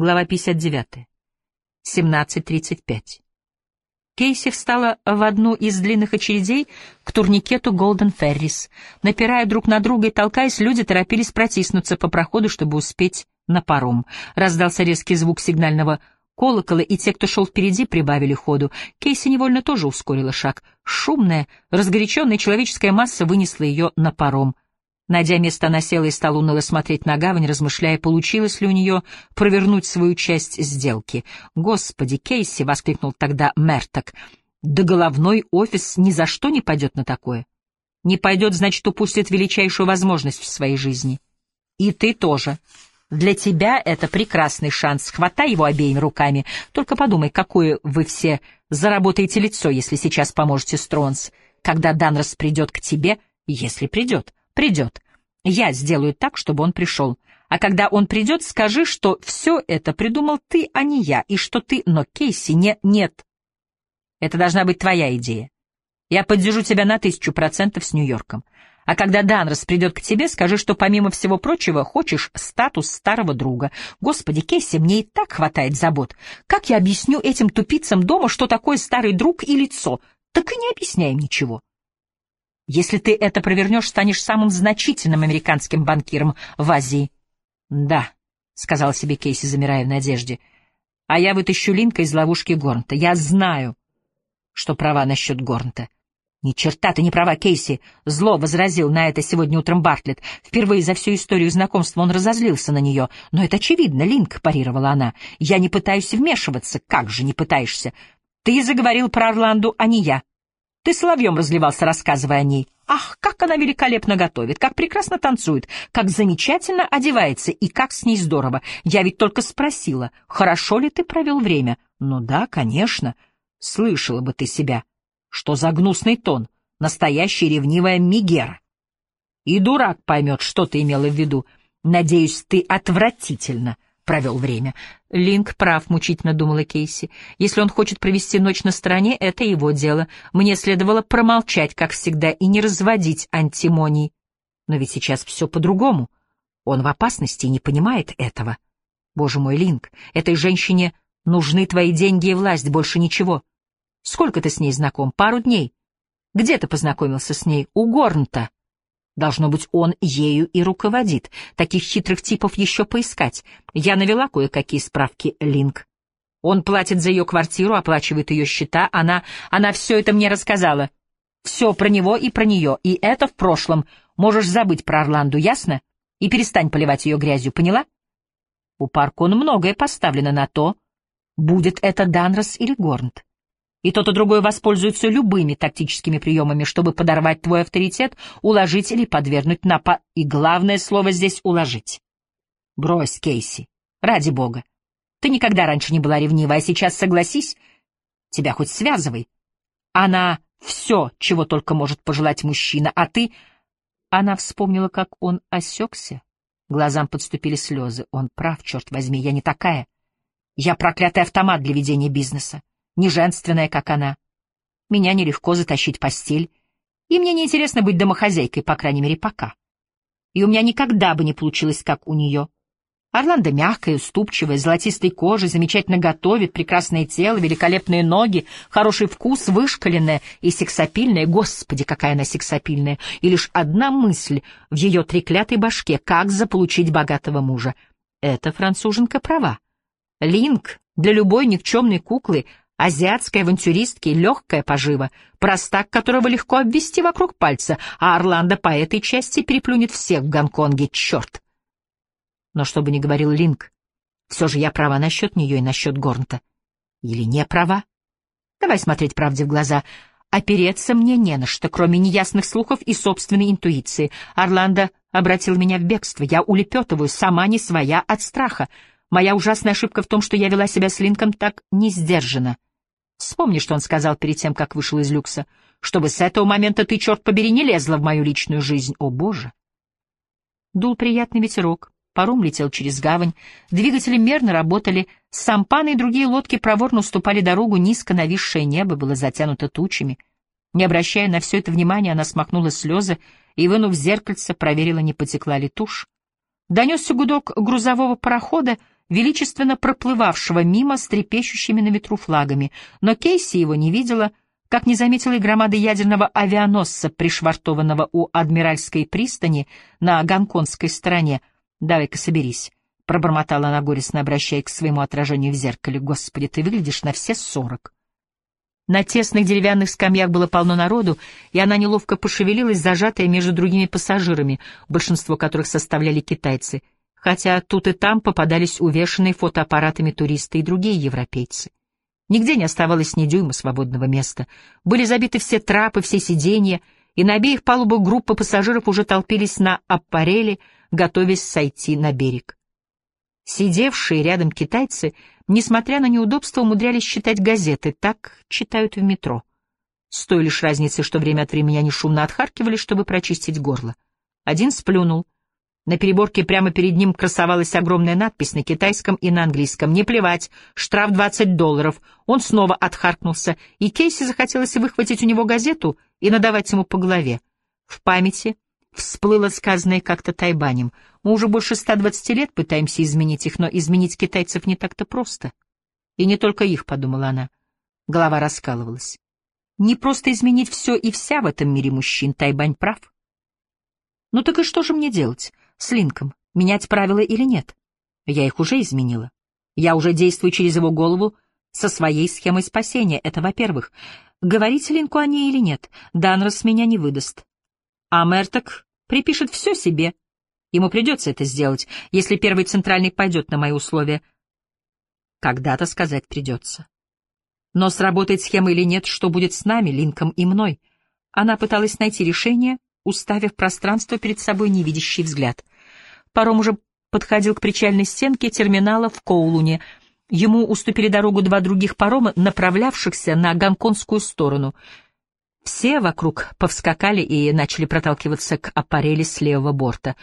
Глава 59. 17.35. Кейси встала в одну из длинных очередей к турникету Голден Феррис. Напирая друг на друга и толкаясь, люди торопились протиснуться по проходу, чтобы успеть на паром. Раздался резкий звук сигнального колокола, и те, кто шел впереди, прибавили ходу. Кейси невольно тоже ускорила шаг. Шумная, разгоряченная человеческая масса вынесла ее на паром. Найдя место, она села и стала уныло смотреть на гавань, размышляя, получилось ли у нее провернуть свою часть сделки. «Господи, Кейси!» — воскликнул тогда Мерток. «Да головной офис ни за что не пойдет на такое. Не пойдет, значит, упустит величайшую возможность в своей жизни. И ты тоже. Для тебя это прекрасный шанс. Хватай его обеими руками. Только подумай, какое вы все заработаете лицо, если сейчас поможете Стронс, когда Данрос придет к тебе, если придет». Придет. Я сделаю так, чтобы он пришел. А когда он придет, скажи, что все это придумал ты, а не я, и что ты... Но Кейси не... Нет. Это должна быть твоя идея. Я поддержу тебя на тысячу процентов с Нью-Йорком. А когда Данрос придет к тебе, скажи, что, помимо всего прочего, хочешь статус старого друга. Господи, Кейси, мне и так хватает забот. Как я объясню этим тупицам дома, что такое старый друг и лицо? Так и не объясняем ничего. Если ты это провернешь, станешь самым значительным американским банкиром в Азии. — Да, — сказал себе Кейси, замирая в надежде. — А я вытащу Линка из ловушки Горнта. Я знаю, что права насчет Горнта. — Ни черта ты не права, Кейси! — зло возразил на это сегодня утром Бартлетт. Впервые за всю историю знакомства он разозлился на нее. — Но это очевидно, Линк, — парировала она. — Я не пытаюсь вмешиваться. Как же не пытаешься? Ты заговорил про Орланду, а не я. Ты соловьем разливался, рассказывая о ней. Ах, как она великолепно готовит, как прекрасно танцует, как замечательно одевается и как с ней здорово. Я ведь только спросила, хорошо ли ты провел время? Ну да, конечно. Слышала бы ты себя. Что за гнусный тон? Настоящая ревнивая Мигера. И дурак поймет, что ты имела в виду. Надеюсь, ты отвратительно провел время. Линк прав, мучительно думала Кейси. Если он хочет провести ночь на стороне, это его дело. Мне следовало промолчать, как всегда, и не разводить антимоний. Но ведь сейчас все по-другому. Он в опасности и не понимает этого. Боже мой, Линк, этой женщине нужны твои деньги и власть, больше ничего. Сколько ты с ней знаком? Пару дней. Где ты познакомился с ней? У Горнта. Должно быть, он ею и руководит. Таких хитрых типов еще поискать. Я навела кое-какие справки, Линк. Он платит за ее квартиру, оплачивает ее счета. Она... она все это мне рассказала. Все про него и про нее. И это в прошлом. Можешь забыть про Орланду, ясно? И перестань поливать ее грязью, поняла? У Паркон многое поставлено на то, будет это Данрос или Горнт и тот и другой воспользуются любыми тактическими приемами, чтобы подорвать твой авторитет, уложить или подвергнуть напа... И главное слово здесь — уложить. Брось, Кейси, ради бога. Ты никогда раньше не была ревнива, а сейчас согласись, тебя хоть связывай. Она все, чего только может пожелать мужчина, а ты... Она вспомнила, как он осекся. Глазам подступили слезы. Он прав, черт возьми, я не такая. Я проклятый автомат для ведения бизнеса не женственная, как она. Меня нелегко затащить в постель, и мне неинтересно быть домохозяйкой, по крайней мере, пока. И у меня никогда бы не получилось, как у нее. Орландо мягкая, уступчивая, золотистой кожей, замечательно готовит, прекрасное тело, великолепные ноги, хороший вкус, вышкаленная и сексапильная. Господи, какая она сексапильная! И лишь одна мысль в ее треклятой башке — как заполучить богатого мужа. Эта француженка права. Линк для любой никчемной куклы Азиатской авантюристки легкая пожива, простак которого легко обвести вокруг пальца, а Орландо по этой части переплюнет всех в Гонконге, черт. Но что бы ни говорил Линк, все же я права насчет нее и насчет Горнта. Или не права? Давай смотреть правде в глаза. Опереться мне не на что, кроме неясных слухов и собственной интуиции. Орландо обратил меня в бегство. Я улепетываю, сама не своя от страха. Моя ужасная ошибка в том, что я вела себя с Линком так не сдержанно. Вспомни, что он сказал перед тем, как вышел из люкса. Чтобы с этого момента ты, черт побери, не лезла в мою личную жизнь. О, Боже! Дул приятный ветерок. Паром летел через гавань. Двигатели мерно работали. Сампаны и другие лодки проворно уступали дорогу. Низко нависшее небо было затянуто тучами. Не обращая на все это внимания, она смахнула слезы и, вынув зеркальце, проверила, не потекла ли тушь. Донесся гудок грузового парохода, величественно проплывавшего мимо с трепещущими на ветру флагами, но Кейси его не видела, как не заметила и громады ядерного авианосца, пришвартованного у Адмиральской пристани на гонконгской стороне. «Давай-ка соберись», — пробормотала она горестно, обращаясь к своему отражению в зеркале. «Господи, ты выглядишь на все сорок». На тесных деревянных скамьях было полно народу, и она неловко пошевелилась, зажатая между другими пассажирами, большинство которых составляли китайцы, хотя тут и там попадались увешанные фотоаппаратами туристы и другие европейцы. Нигде не оставалось ни дюйма свободного места. Были забиты все трапы, все сиденья, и на обеих палубах группы пассажиров уже толпились на аппареле, готовясь сойти на берег. Сидевшие рядом китайцы, несмотря на неудобства, умудрялись читать газеты, так читают в метро. С той лишь разницей, что время от времени они шумно отхаркивали, чтобы прочистить горло. Один сплюнул. На переборке прямо перед ним красовалась огромная надпись на китайском и на английском. «Не плевать, штраф 20 долларов». Он снова отхаркнулся, и Кейси захотелось выхватить у него газету и надавать ему по голове. В памяти Всплыло сказанное как-то Тайбанем. Мы уже больше 120 лет пытаемся изменить их, но изменить китайцев не так-то просто. И не только их, — подумала она. Голова раскалывалась. Не просто изменить все и вся в этом мире мужчин, Тайбань прав. Ну так и что же мне делать с Линком? Менять правила или нет? Я их уже изменила. Я уже действую через его голову со своей схемой спасения. Это во-первых. Говорить Линку о ней или нет, Данрос меня не выдаст. А Мерток припишет все себе. Ему придется это сделать, если первый центральный пойдет на мои условия. Когда-то сказать придется. Но сработает схема или нет, что будет с нами, Линком и мной? Она пыталась найти решение, уставив пространство перед собой невидящий взгляд. Паром уже подходил к причальной стенке терминала в Коулуне. Ему уступили дорогу два других парома, направлявшихся на гонконгскую сторону — все вокруг повскакали и начали проталкиваться к аппарели с левого борта.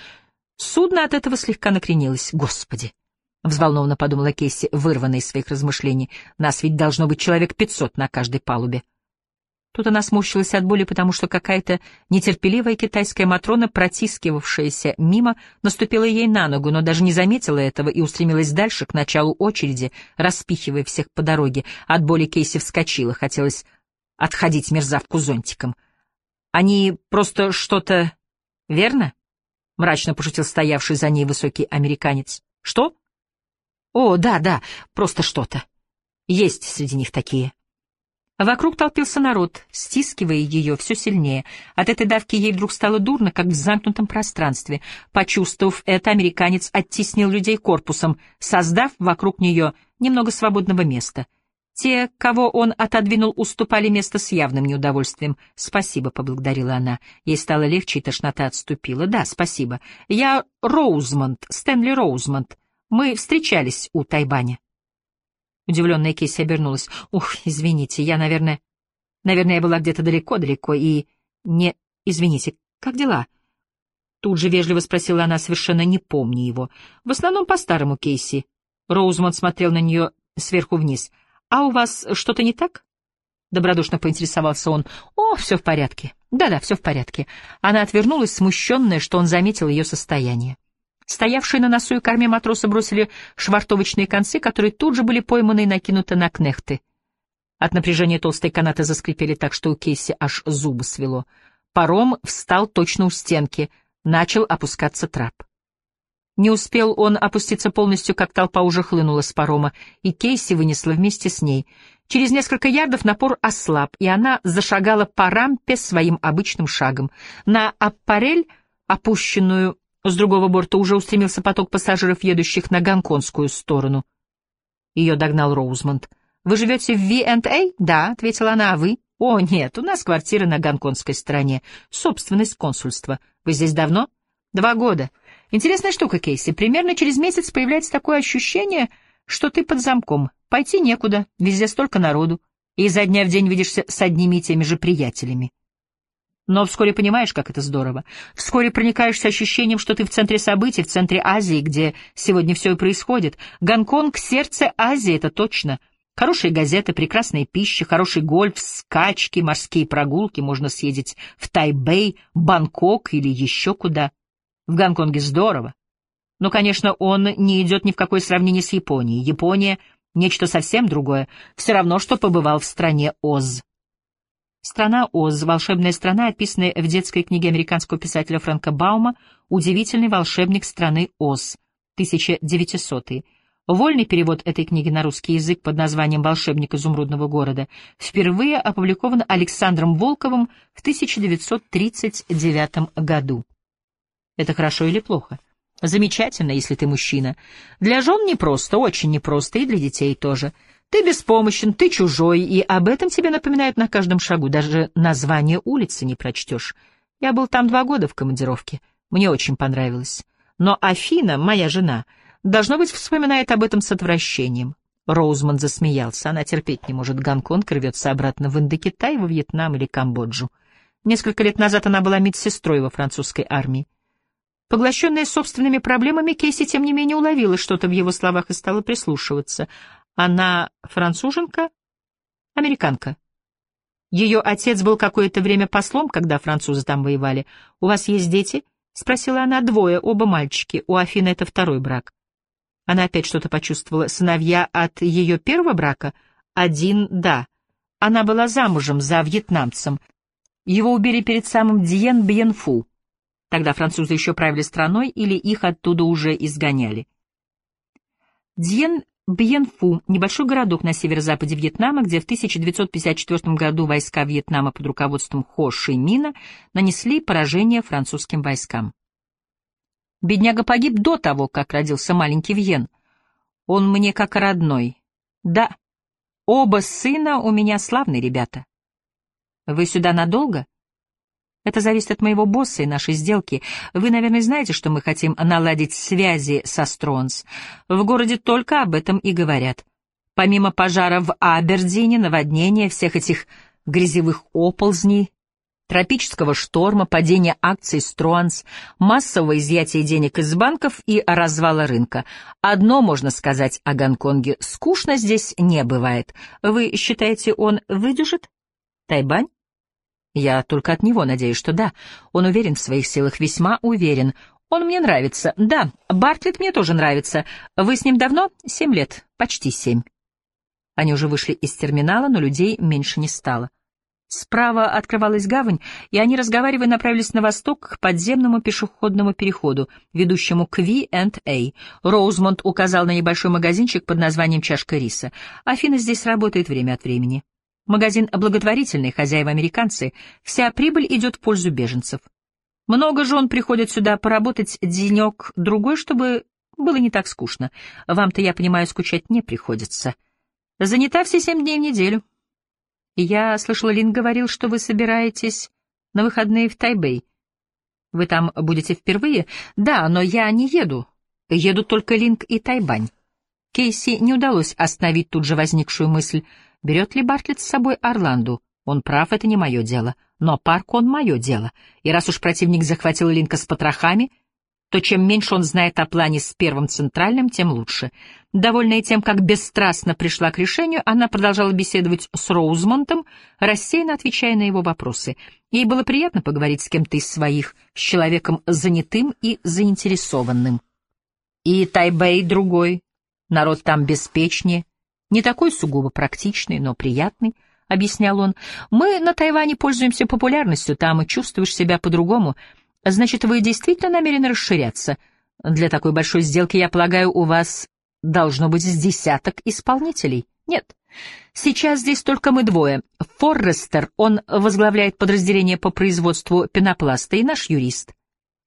Судно от этого слегка накренилось. Господи! — взволнованно подумала Кейси, вырванная из своих размышлений. «Нас ведь должно быть человек пятьсот на каждой палубе». Тут она сморщилась от боли, потому что какая-то нетерпеливая китайская матрона, протискивавшаяся мимо, наступила ей на ногу, но даже не заметила этого и устремилась дальше, к началу очереди, распихивая всех по дороге. От боли Кейси вскочила, хотелось отходить мерзавку зонтиком. Они просто что-то... Верно? Мрачно пошутил стоявший за ней высокий американец. Что? О, да, да, просто что-то. Есть среди них такие. Вокруг толпился народ, стискивая ее все сильнее. От этой давки ей вдруг стало дурно, как в замкнутом пространстве. Почувствовав это, американец оттеснил людей корпусом, создав вокруг нее немного свободного места — те, кого он отодвинул, уступали место с явным неудовольствием. «Спасибо», — поблагодарила она. Ей стало легче, и тошнота отступила. «Да, спасибо. Я Роузмонд, Стэнли Роузмонд. Мы встречались у Тайбани». Удивленная Кейси обернулась. «Ух, извините, я, наверное... Наверное, я была где-то далеко-далеко и... Не... Извините, как дела?» Тут же вежливо спросила она, совершенно не помня его. «В основном по-старому, Кейси». Роузмонд смотрел на нее сверху вниз — «А у вас что-то не так?» Добродушно поинтересовался он. «О, все в порядке. Да-да, все в порядке». Она отвернулась, смущенная, что он заметил ее состояние. Стоявшие на носу и корме матросы бросили швартовочные концы, которые тут же были пойманы и накинуты на кнехты. От напряжения толстые канаты заскрипели так, что у Кейси аж зубы свело. Паром встал точно у стенки, начал опускаться трап. Не успел он опуститься полностью, как толпа уже хлынула с парома, и Кейси вынесла вместе с ней. Через несколько ярдов напор ослаб, и она зашагала по рампе своим обычным шагом. На аппарель, опущенную с другого борта, уже устремился поток пассажиров, едущих на гонконгскую сторону. Ее догнал Роузмонд. «Вы живете в V&A?» «Да», — ответила она, — «а вы?» «О, нет, у нас квартира на гонконгской стороне. Собственность консульства. Вы здесь давно?» «Два года». Интересная штука, Кейси. Примерно через месяц появляется такое ощущение, что ты под замком. Пойти некуда, везде столько народу, и изо дня в день видишься с одними и теми же приятелями. Но вскоре понимаешь, как это здорово. Вскоре проникаешься ощущением, что ты в центре событий, в центре Азии, где сегодня все и происходит. Гонконг — сердце Азии, это точно. Хорошие газеты, прекрасная пища, хороший гольф, скачки, морские прогулки. Можно съездить в Тайбэй, Бангкок или еще куда. В Гонконге здорово. Но, конечно, он не идет ни в какое сравнение с Японией. Япония — нечто совсем другое, все равно, что побывал в стране Оз. Страна Оз, волшебная страна, описанная в детской книге американского писателя Фрэнка Баума «Удивительный волшебник страны Оз», 1900 -й. Вольный перевод этой книги на русский язык под названием «Волшебник изумрудного города» впервые опубликован Александром Волковым в 1939 году. Это хорошо или плохо? Замечательно, если ты мужчина. Для жен непросто, очень непросто, и для детей тоже. Ты беспомощен, ты чужой, и об этом тебе напоминают на каждом шагу, даже название улицы не прочтешь. Я был там два года в командировке, мне очень понравилось. Но Афина, моя жена, должно быть, вспоминает об этом с отвращением. Роузман засмеялся. Она терпеть не может. Гонконг рвется обратно в Индокитай, во Вьетнам или Камбоджу. Несколько лет назад она была медсестрой во французской армии. Поглощенная собственными проблемами, Кейси, тем не менее, уловила что-то в его словах и стала прислушиваться. Она француженка? Американка. Ее отец был какое-то время послом, когда французы там воевали. «У вас есть дети?» — спросила она. «Двое, оба мальчики. У Афины это второй брак». Она опять что-то почувствовала. «Сыновья от ее первого брака?» «Один — да. Она была замужем за вьетнамцем. Его убили перед самым Диен Бьенфу. Тогда французы еще правили страной или их оттуда уже изгоняли. Дьен Бьенфу — небольшой городок на северо-западе Вьетнама, где в 1954 году войска Вьетнама под руководством Хо Ши Мина нанесли поражение французским войскам. Бедняга погиб до того, как родился маленький Вьен. Он мне как родной. Да, оба сына у меня славные ребята. Вы сюда надолго? Это зависит от моего босса и нашей сделки. Вы, наверное, знаете, что мы хотим наладить связи со Стронс. В городе только об этом и говорят. Помимо пожара в Абердине, наводнения, всех этих грязевых оползней, тропического шторма, падения акций Стронс, массового изъятия денег из банков и развала рынка. Одно можно сказать о Гонконге — скучно здесь не бывает. Вы считаете, он выдержит? Тайбань? Я только от него надеюсь, что да. Он уверен в своих силах, весьма уверен. Он мне нравится. Да, Бартлетт мне тоже нравится. Вы с ним давно? Семь лет. Почти семь. Они уже вышли из терминала, но людей меньше не стало. Справа открывалась гавань, и они, разговаривая, направились на восток к подземному пешеходному переходу, ведущему к V&A. Роузмонд указал на небольшой магазинчик под названием «Чашка риса». Афина здесь работает время от времени. Магазин благотворительный, хозяева американцы, вся прибыль идет в пользу беженцев. Много жен приходят сюда поработать денек-другой, чтобы было не так скучно. Вам-то, я понимаю, скучать не приходится. Занята все семь дней в неделю. Я слышала, Лин говорил, что вы собираетесь на выходные в Тайбэй. Вы там будете впервые? Да, но я не еду. Едут только Линк и Тайбань. Кейси не удалось остановить тут же возникшую мысль — Берет ли Бартлетт с собой Орланду? Он прав, это не мое дело. Но парк он мое дело. И раз уж противник захватил Линка с потрохами, то чем меньше он знает о плане с Первым Центральным, тем лучше. Довольная тем, как бесстрастно пришла к решению, она продолжала беседовать с Роузмонтом, рассеянно отвечая на его вопросы. Ей было приятно поговорить с кем-то из своих, с человеком занятым и заинтересованным. И Тайбэй другой, народ там беспечнее, не такой сугубо практичный, но приятный, — объяснял он. Мы на Тайване пользуемся популярностью, там и чувствуешь себя по-другому. Значит, вы действительно намерены расширяться? Для такой большой сделки, я полагаю, у вас должно быть с десяток исполнителей. Нет. Сейчас здесь только мы двое. Форрестер, он возглавляет подразделение по производству пенопласта, и наш юрист.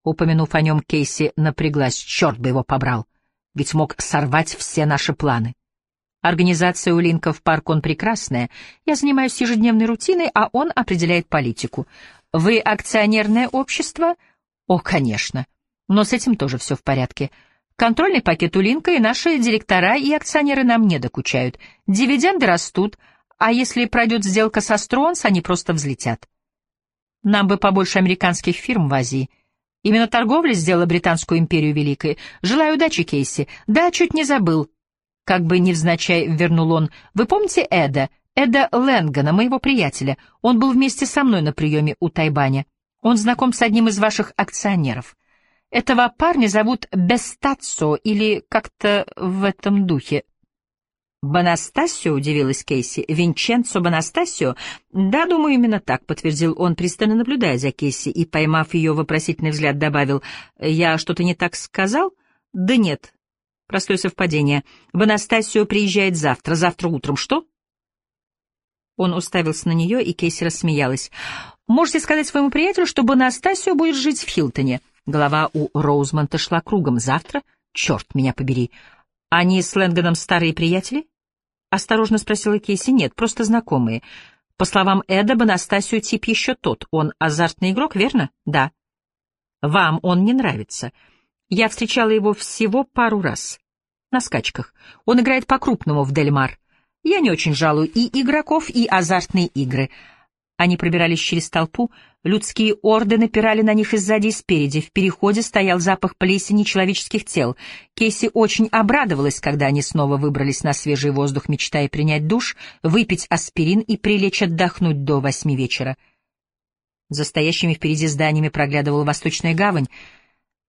Упомянув о нем, Кейси напряглась. Черт бы его побрал. Ведь мог сорвать все наши планы. Организация у Линков парк он прекрасная. Я занимаюсь ежедневной рутиной, а он определяет политику. Вы акционерное общество? О, конечно. Но с этим тоже все в порядке. Контрольный пакет у Линка и наши директора и акционеры нам не докучают. Дивиденды растут, а если пройдет сделка со Стронс, они просто взлетят. Нам бы побольше американских фирм в Азии. Именно торговля сделала Британскую империю великой. Желаю удачи, Кейси. Да, чуть не забыл. Как бы невзначай вернул он. «Вы помните Эда? Эда Лэнгана, моего приятеля. Он был вместе со мной на приеме у Тайбаня. Он знаком с одним из ваших акционеров». Этого парня зовут Бестацо или как-то в этом духе. «Бонастасио?» — удивилась Кейси. «Винченцо Бонастасио?» «Да, думаю, именно так», — подтвердил он, пристально наблюдая за Кейси, и, поймав ее вопросительный взгляд, добавил. «Я что-то не так сказал?» «Да нет. Простое совпадение. Бонастасио приезжает завтра, завтра утром. Что?» Он уставился на нее, и Кейси рассмеялась. «Можете сказать своему приятелю, что Бонастасио будет жить в Хилтоне?» Голова у Роузмонта шла кругом. «Завтра? Черт меня побери!» «Они с Лэнгдоном старые приятели?» — осторожно спросила Кейси. «Нет, просто знакомые. По словам Эда, Бонастасио тип еще тот. Он азартный игрок, верно?» «Да». «Вам он не нравится. Я встречала его всего пару раз. На скачках. Он играет по-крупному в Дельмар. Я не очень жалую и игроков, и азартные игры. Они пробирались через толпу, людские орды напирали на них и сзади, и спереди. В переходе стоял запах плесени человеческих тел. Кейси очень обрадовалась, когда они снова выбрались на свежий воздух, мечтая принять душ, выпить аспирин и прилечь отдохнуть до восьми вечера. За стоящими впереди зданиями проглядывала восточная гавань.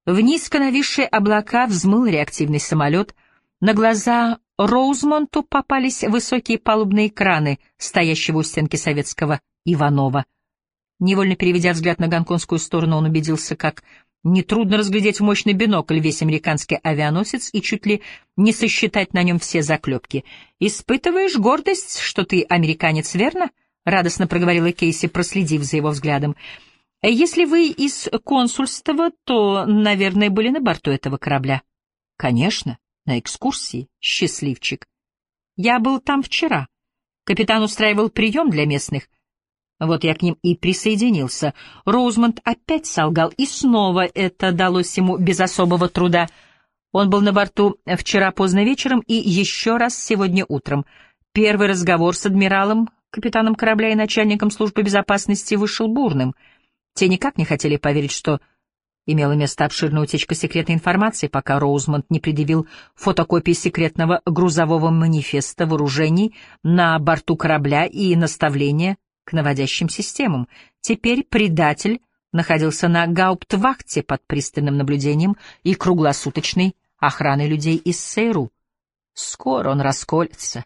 В низко нависшие облака взмыл реактивный самолет. На глаза Роузмонту попались высокие палубные краны, стоящего у стенки советского Иванова. Невольно переведя взгляд на гонконгскую сторону, он убедился, как нетрудно разглядеть в мощный бинокль весь американский авианосец и чуть ли не сосчитать на нем все заклепки. «Испытываешь гордость, что ты американец, верно?» — радостно проговорила Кейси, проследив за его взглядом. «Если вы из консульства, то, наверное, были на борту этого корабля». «Конечно, на экскурсии, счастливчик. Я был там вчера. Капитан устраивал прием для местных». Вот я к ним и присоединился. Роузмонд опять солгал, и снова это далось ему без особого труда. Он был на борту вчера поздно вечером и еще раз сегодня утром. Первый разговор с адмиралом, капитаном корабля и начальником службы безопасности вышел бурным. Те никак не хотели поверить, что имела место обширная утечка секретной информации, пока Роузмонд не предъявил фотокопии секретного грузового манифеста вооружений на борту корабля и наставления к наводящим системам. Теперь предатель находился на гауптвахте под пристальным наблюдением и круглосуточной охраной людей из Сейру. Скоро он расколется.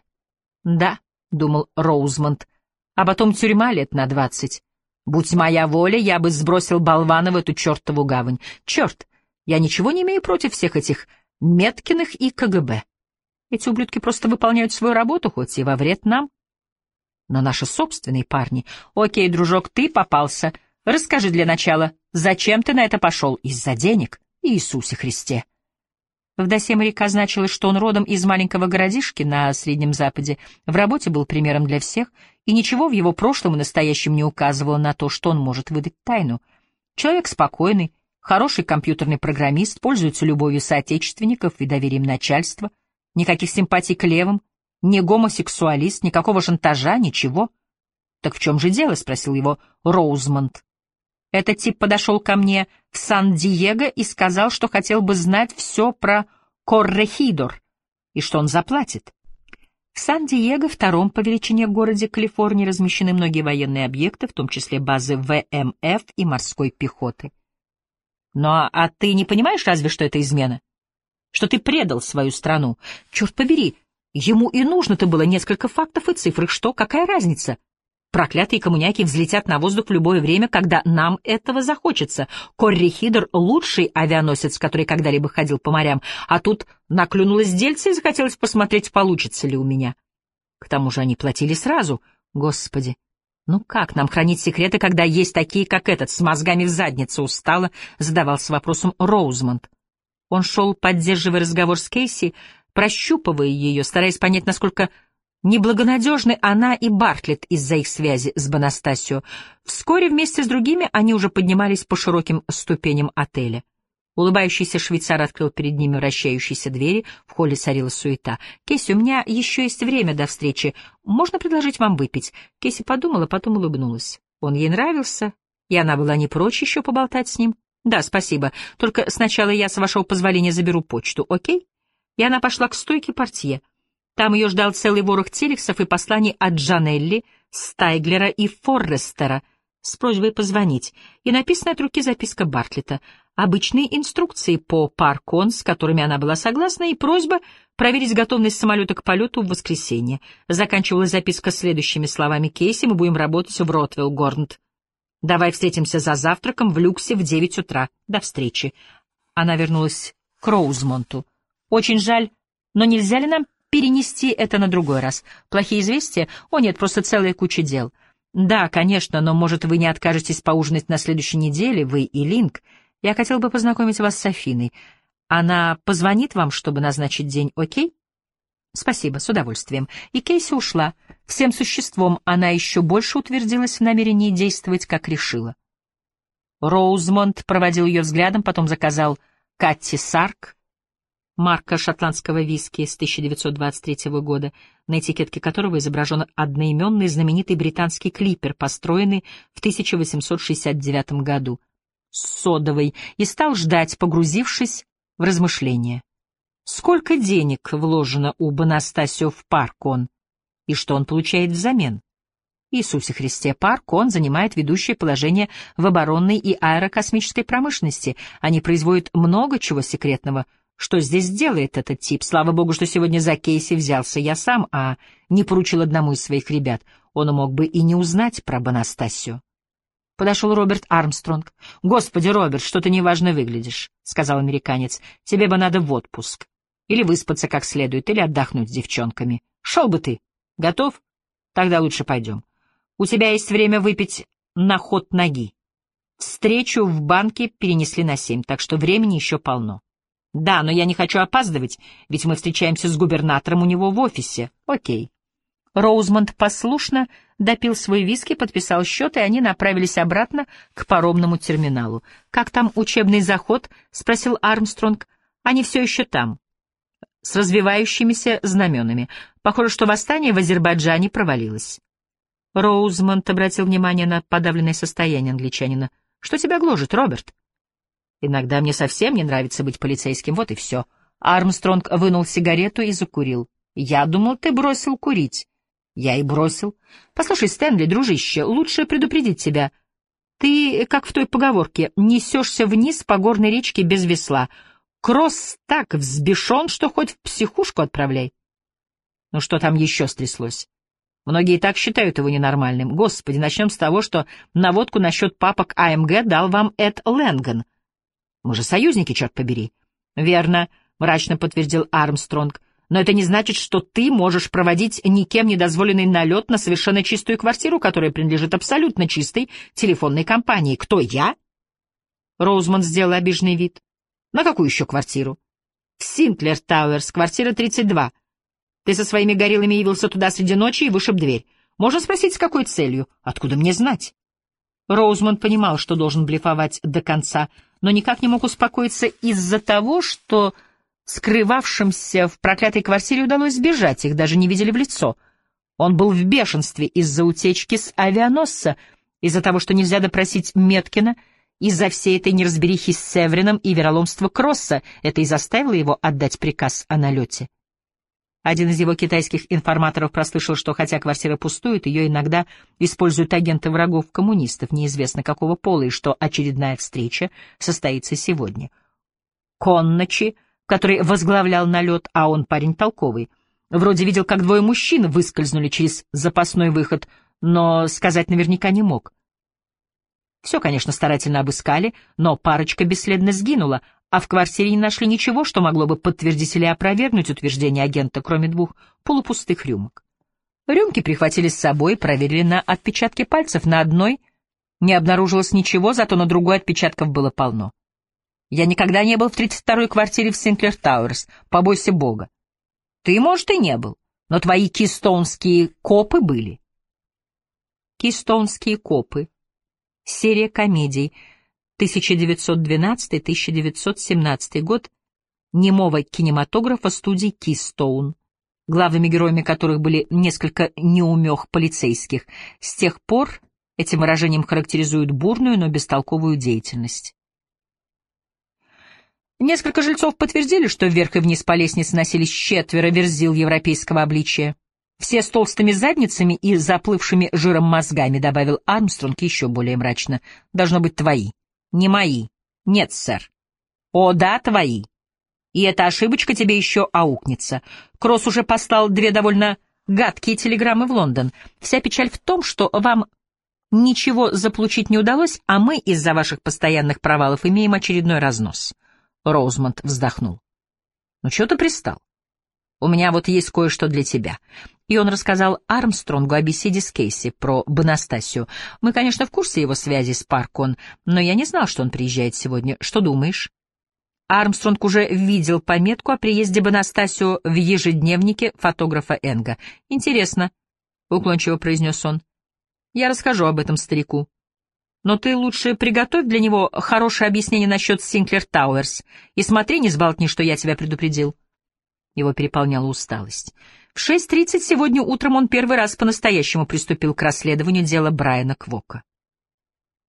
Да, — думал Роузмонд, — а потом тюрьма лет на двадцать. Будь моя воля, я бы сбросил болвана в эту чертову гавань. Черт, я ничего не имею против всех этих Меткиных и КГБ. Эти ублюдки просто выполняют свою работу, хоть и во вред нам но наши собственные парни. Окей, дружок, ты попался. Расскажи для начала, зачем ты на это пошел? Из-за денег? Иисусе Христе. В досе моряка значилось, что он родом из маленького городишки на Среднем Западе, в работе был примером для всех, и ничего в его прошлом и настоящем не указывало на то, что он может выдать тайну. Человек спокойный, хороший компьютерный программист, пользуется любовью соотечественников и доверием начальства, никаких симпатий к левым, не гомосексуалист, никакого шантажа, ничего. «Так в чем же дело?» — спросил его Роузмонд. Этот тип подошел ко мне в Сан-Диего и сказал, что хотел бы знать все про Коррехидор и что он заплатит. В Сан-Диего, втором по величине городе Калифорнии, размещены многие военные объекты, в том числе базы ВМФ и морской пехоты. Но ну, а ты не понимаешь разве, что это измена? Что ты предал свою страну? Черт побери, Ему и нужно-то было несколько фактов и цифр, что, какая разница? Проклятые коммуняки взлетят на воздух в любое время, когда нам этого захочется. Корри Хидер — лучший авианосец, который когда-либо ходил по морям, а тут наклюнулось дельце и захотелось посмотреть, получится ли у меня. К тому же они платили сразу. Господи, ну как нам хранить секреты, когда есть такие, как этот, с мозгами в заднице устало, задавался вопросом Роузмонд. Он шел, поддерживая разговор с Кейси, прощупывая ее, стараясь понять, насколько неблагонадежны она и Бартлетт из-за их связи с Бонастасио. Вскоре вместе с другими они уже поднимались по широким ступеням отеля. Улыбающийся швейцар открыл перед ними вращающиеся двери, в холле царила суета. «Кейси, у меня еще есть время до встречи. Можно предложить вам выпить?» Кейси подумала, потом улыбнулась. Он ей нравился, и она была не прочь еще поболтать с ним. «Да, спасибо. Только сначала я, с вашего позволения, заберу почту, окей?» и она пошла к стойке портье. Там ее ждал целый ворох телексов и посланий от Джанелли, Стайглера и Форрестера. с просьбой позвонить, и написана от руки записка Бартлета, обычные инструкции по паркон, с которыми она была согласна, и просьба проверить готовность самолета к полету в воскресенье. Заканчивалась записка следующими словами Кейси, мы будем работать в Ротвелл, Горнт. Давай встретимся за завтраком в люксе в девять утра. До встречи. Она вернулась к Роузмонту. Очень жаль, но нельзя ли нам перенести это на другой раз? Плохие известия? О нет, просто целая куча дел. «Да, конечно, но, может, вы не откажетесь поужинать на следующей неделе, вы и Линк. Я хотел бы познакомить вас с Афиной. Она позвонит вам, чтобы назначить день, окей?» «Спасибо, с удовольствием». И Кейси ушла. Всем существом она еще больше утвердилась в намерении действовать, как решила. Роузмонд проводил ее взглядом, потом заказал Катти Сарк, марка шотландского виски с 1923 года, на этикетке которого изображен одноименный знаменитый британский клипер, построенный в 1869 году, содовый, и стал ждать, погрузившись в размышления. Сколько денег вложено у Бонастасио в парк он, и что он получает взамен? Иисусе Христе, парк он занимает ведущее положение в оборонной и аэрокосмической промышленности. Они производят много чего секретного — что здесь делает этот тип? Слава богу, что сегодня за Кейси взялся я сам, а не поручил одному из своих ребят. Он мог бы и не узнать про Бонастасию. Подошел Роберт Армстронг. «Господи, Роберт, что ты неважно выглядишь», — сказал американец. «Тебе бы надо в отпуск. Или выспаться как следует, или отдохнуть с девчонками. Шел бы ты. Готов? Тогда лучше пойдем. У тебя есть время выпить на ход ноги. Встречу в банке перенесли на семь, так что времени еще полно. Да, но я не хочу опаздывать, ведь мы встречаемся с губернатором у него в офисе. Окей. Роузмонд послушно допил свой виски, подписал счет, и они направились обратно к паромному терминалу. «Как там учебный заход?» — спросил Армстронг. «Они все еще там, с развивающимися знаменами. Похоже, что восстание в Азербайджане провалилось». Роузмонд обратил внимание на подавленное состояние англичанина. «Что тебя гложет, Роберт?» Иногда мне совсем не нравится быть полицейским, вот и все. Армстронг вынул сигарету и закурил. Я думал, ты бросил курить. Я и бросил. Послушай, Стэнли, дружище, лучше предупредить тебя. Ты, как в той поговорке, несешься вниз по горной речке без весла. Кросс так взбешен, что хоть в психушку отправляй. Ну что там еще стряслось? Многие так считают его ненормальным. Господи, начнем с того, что наводку насчет папок АМГ дал вам Эд Лэнган — мы же союзники, черт побери. Верно, мрачно подтвердил Армстронг. Но это не значит, что ты можешь проводить никем недозволенный налет на совершенно чистую квартиру, которая принадлежит абсолютно чистой телефонной компании. Кто я? Роузман сделал обиженный вид. На какую еще квартиру? В Синклер Тауэрс, квартира 32. Ты со своими гориллами явился туда среди ночи и вышиб дверь. Можно спросить, с какой целью? Откуда мне знать? Роузман понимал, что должен блефовать до конца, но никак не мог успокоиться из-за того, что скрывавшимся в проклятой квартире удалось сбежать, их даже не видели в лицо. Он был в бешенстве из-за утечки с авианосца, из-за того, что нельзя допросить Меткина, из-за всей этой неразберихи с Севрином и вероломства Кросса. Это и заставило его отдать приказ о налете. Один из его китайских информаторов прослышал, что хотя квартира пустует, ее иногда используют агенты врагов коммунистов, неизвестно какого пола, и что очередная встреча состоится сегодня. Конночи, который возглавлял налет, а он парень толковый, вроде видел, как двое мужчин выскользнули через запасной выход, но сказать наверняка не мог. Все, конечно, старательно обыскали, но парочка бесследно сгинула, а в квартире не нашли ничего, что могло бы подтвердить или опровергнуть утверждение агента, кроме двух полупустых рюмок. Рюмки прихватили с собой и проверили на отпечатки пальцев. На одной не обнаружилось ничего, зато на другой отпечатков было полно. Я никогда не был в 32-й квартире в Синклер Тауэрс, побойся бога. Ты, может, и не был, но твои кистоунские копы были. Кистоунские копы. Серия комедий — 1912-1917 год немого кинематографа студии Кистоун, главными героями которых были несколько неумех полицейских. С тех пор этим выражением характеризуют бурную, но бестолковую деятельность. Несколько жильцов подтвердили, что вверх и вниз по лестнице носились четверо верзил европейского обличия. Все с толстыми задницами и заплывшими жиром мозгами, добавил Армстронг еще более мрачно. Должно быть твои. Не мои. Нет, сэр. О, да, твои. И эта ошибочка тебе еще аукнется. Кросс уже послал две довольно гадкие телеграммы в Лондон. Вся печаль в том, что вам ничего заполучить не удалось, а мы из-за ваших постоянных провалов имеем очередной разнос. Роузмонд вздохнул. Ну, что ты пристал? У меня вот есть кое-что для тебя. И он рассказал Армстронгу о беседе с Кейси про Бонастасию. Мы, конечно, в курсе его связи с Паркон, но я не знал, что он приезжает сегодня. Что думаешь? Армстронг уже видел пометку о приезде Бонастасио в ежедневнике фотографа Энга. «Интересно», — уклончиво произнес он. «Я расскажу об этом старику. Но ты лучше приготовь для него хорошее объяснение насчет Синклер Тауэрс и смотри, не сболтни, что я тебя предупредил». Его переполняла усталость. В 6.30 сегодня утром он первый раз по-настоящему приступил к расследованию дела Брайана Квока.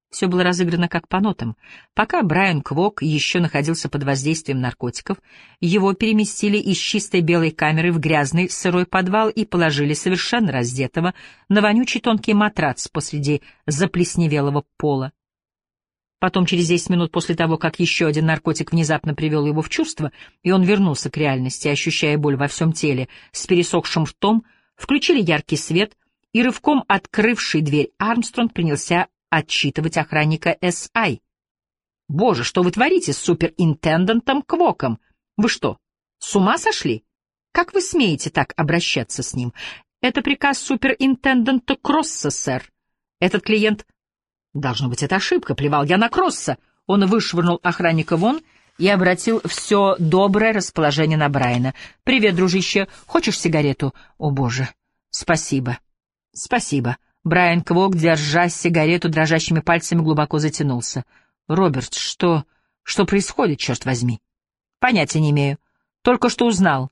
Все было разыграно как по нотам. Пока Брайан Квок еще находился под воздействием наркотиков, его переместили из чистой белой камеры в грязный сырой подвал и положили совершенно раздетого на вонючий тонкий матрац посреди заплесневелого пола. Потом, через 10 минут после того, как еще один наркотик внезапно привел его в чувство, и он вернулся к реальности, ощущая боль во всем теле, с пересохшим ртом, включили яркий свет, и рывком открывший дверь Армстронг принялся отчитывать охранника С.I. «Боже, что вы творите с суперинтендантом Квоком? Вы что, с ума сошли? Как вы смеете так обращаться с ним? Это приказ суперинтенданта Кросса, сэр. Этот клиент Должно быть, это ошибка. Плевал я на Кросса. Он вышвырнул охранника вон и обратил все доброе расположение на Брайана. «Привет, дружище. Хочешь сигарету?» «О, боже. Спасибо. Спасибо». Брайан Квок, держа сигарету дрожащими пальцами, глубоко затянулся. «Роберт, что... что происходит, черт возьми?» «Понятия не имею. Только что узнал.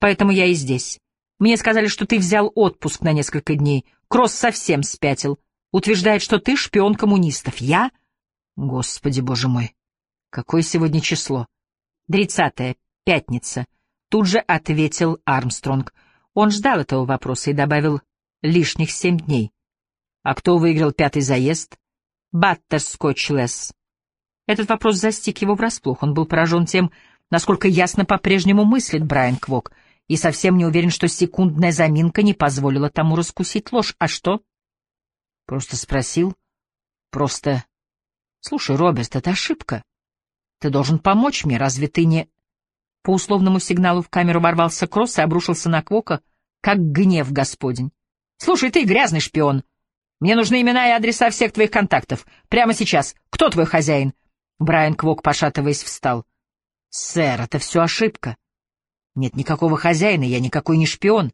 Поэтому я и здесь. Мне сказали, что ты взял отпуск на несколько дней. Кросс совсем спятил. Утверждает, что ты шпион коммунистов. Я? Господи, боже мой. Какое сегодня число? Тридцатое. Пятница. Тут же ответил Армстронг. Он ждал этого вопроса и добавил лишних семь дней. А кто выиграл пятый заезд? Баттерскотч Лесс. Этот вопрос застиг его врасплох. Он был поражен тем, насколько ясно по-прежнему мыслит Брайан Квок, и совсем не уверен, что секундная заминка не позволила тому раскусить ложь. А что? Просто спросил. Просто... Слушай, Роберт, это ошибка. Ты должен помочь мне, разве ты не... По условному сигналу в камеру ворвался Кросс и обрушился на Квока, как гнев господень. Слушай, ты грязный шпион. Мне нужны имена и адреса всех твоих контактов. Прямо сейчас. Кто твой хозяин? Брайан Квок, пошатываясь, встал. Сэр, это все ошибка. Нет никакого хозяина, я никакой не шпион.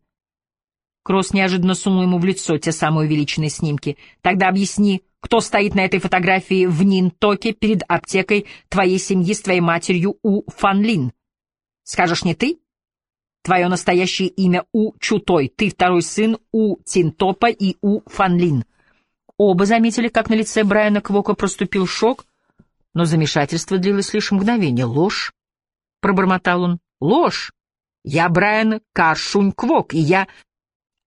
Кросс неожиданно сунул ему в лицо те самые увеличенные снимки. «Тогда объясни, кто стоит на этой фотографии в Нинтоке перед аптекой твоей семьи с твоей матерью У Фанлин? Скажешь не ты? Твое настоящее имя У Чутой, ты второй сын У Тинтопа и У Фанлин». Оба заметили, как на лице Брайана Квока проступил шок, но замешательство длилось лишь мгновение. «Ложь?» — пробормотал он. «Ложь! Я Брайан Каршунь Квок, и я...»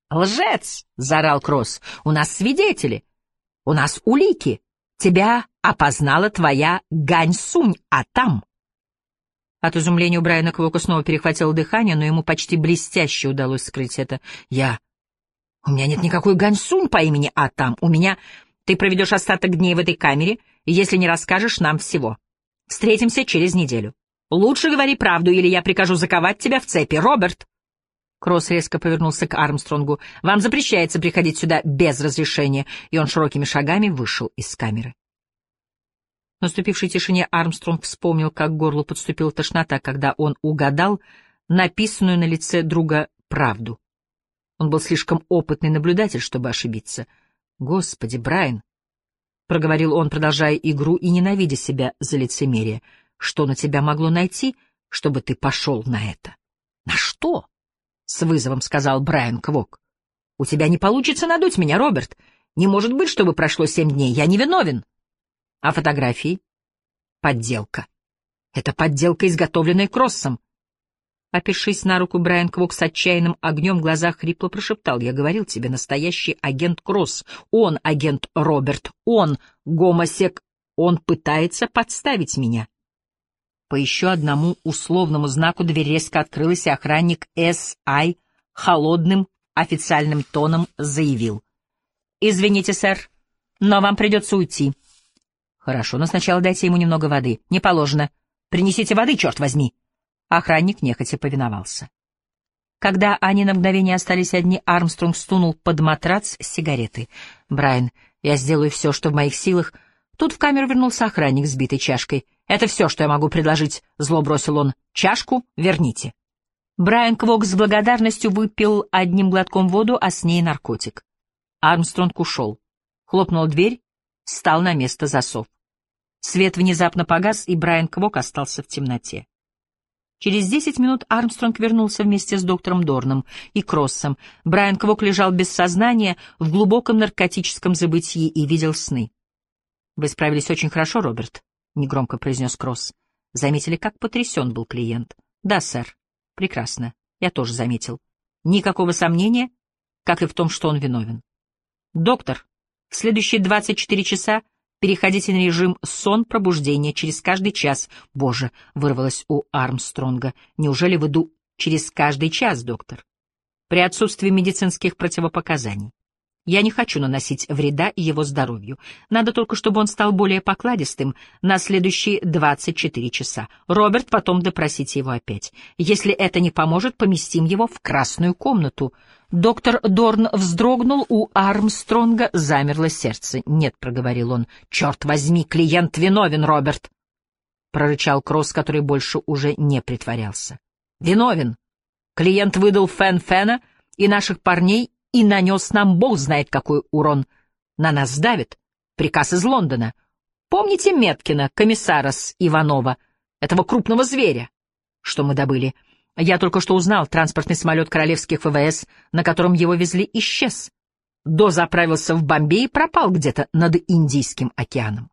«Лжец!» — заорал Кросс. «У нас свидетели! У нас улики! Тебя опознала твоя Гань-Сунь, а там...» От изумления у Брайана Квока снова перехватило дыхание, но ему почти блестяще удалось скрыть это. «Я... У меня нет никакой Гань-Сунь по имени А там. У меня... Ты проведешь остаток дней в этой камере, если не расскажешь нам всего. Встретимся через неделю. Лучше говори правду, или я прикажу заковать тебя в цепи, Роберт!» Кросс резко повернулся к Армстронгу. «Вам запрещается приходить сюда без разрешения», и он широкими шагами вышел из камеры. В наступившей тишине Армстронг вспомнил, как к горлу подступила тошнота, когда он угадал написанную на лице друга правду. Он был слишком опытный наблюдатель, чтобы ошибиться. «Господи, Брайан!» — проговорил он, продолжая игру и ненавидя себя за лицемерие. «Что на тебя могло найти, чтобы ты пошел на это?» «На что?» — с вызовом сказал Брайан Квок. «У тебя не получится надуть меня, Роберт. Не может быть, чтобы прошло семь дней. Я не виновен». «А фотографии?» «Подделка. Это подделка, изготовленная Кроссом. Опершись на руку, Брайан Квок с отчаянным огнем в глазах хрипло прошептал. «Я говорил тебе, настоящий агент Кросс. Он агент Роберт. Он гомосек. Он пытается подставить меня». По еще одному условному знаку дверь резко открылась, и охранник С.I. холодным официальным тоном заявил. «Извините, сэр, но вам придется уйти». «Хорошо, но сначала дайте ему немного воды. Не положено. Принесите воды, черт возьми!» Охранник нехотя повиновался. Когда они на мгновение остались одни, Армстронг стунул под матрац с сигаретой. «Брайан, я сделаю все, что в моих силах...» Тут в камеру вернулся охранник с битой чашкой. «Это все, что я могу предложить», — зло бросил он. «Чашку верните». Брайан Квок с благодарностью выпил одним глотком воду, а с ней наркотик. Армстронг ушел. Хлопнул дверь, стал на место засов. Свет внезапно погас, и Брайан Квок остался в темноте. Через десять минут Армстронг вернулся вместе с доктором Дорном и Кроссом. Брайан Квок лежал без сознания в глубоком наркотическом забытии и видел сны. «Вы справились очень хорошо, Роберт», — негромко произнес Кросс. Заметили, как потрясен был клиент. «Да, сэр. Прекрасно. Я тоже заметил. Никакого сомнения, как и в том, что он виновен. Доктор, в следующие двадцать четыре часа Переходите на режим сон-пробуждение через каждый час. Боже, вырвалось у Армстронга. Неужели в иду через каждый час, доктор? При отсутствии медицинских противопоказаний. Я не хочу наносить вреда его здоровью. Надо только, чтобы он стал более покладистым на следующие 24 часа. Роберт, потом допросите его опять. Если это не поможет, поместим его в красную комнату. Доктор Дорн вздрогнул, у Армстронга замерло сердце. «Нет», — проговорил он, — «черт возьми, клиент виновен, Роберт!» — прорычал Кросс, который больше уже не притворялся. «Виновен! Клиент выдал Фен Фена и наших парней и нанес нам бог знает какой урон. На нас давит. Приказ из Лондона. Помните Меткина, комиссара с Иванова, этого крупного зверя? Что мы добыли?» Я только что узнал, транспортный самолет королевских ВВС, на котором его везли, исчез. До заправился в Бомбей и пропал где-то над Индийским океаном.